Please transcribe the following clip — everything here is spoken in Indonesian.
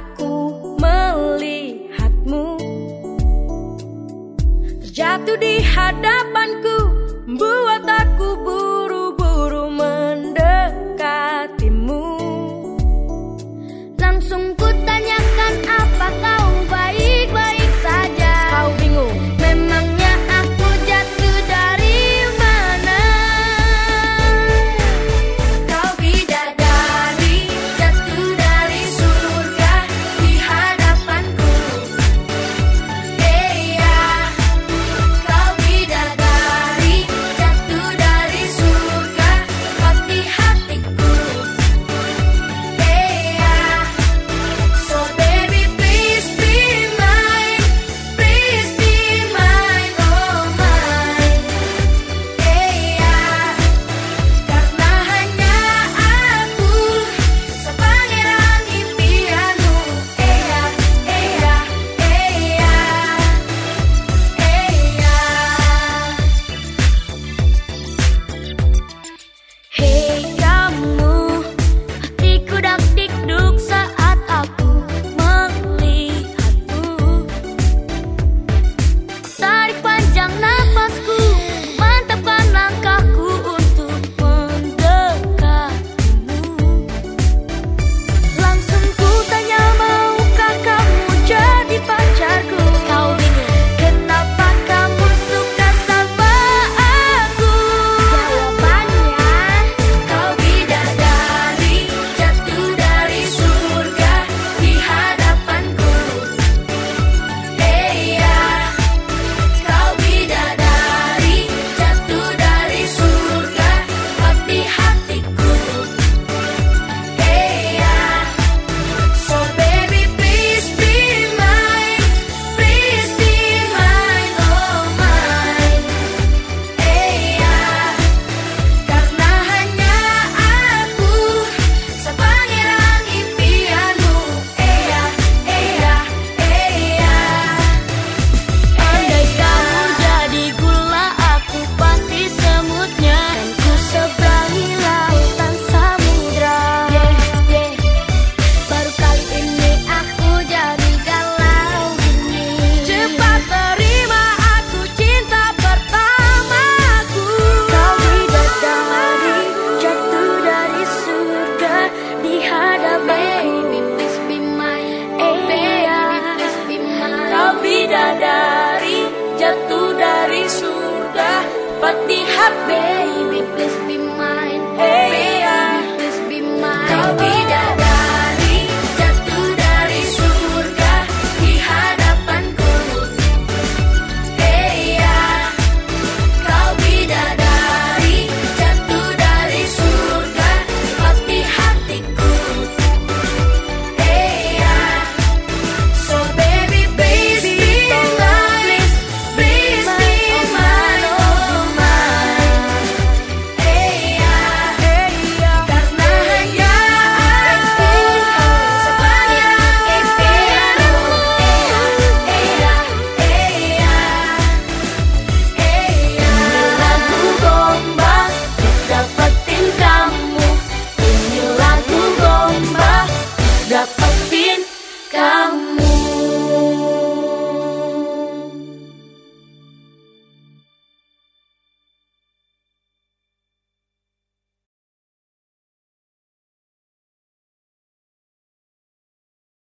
aku melihatmu. Terjatuh di hadapanku Buat biến. Cao mơ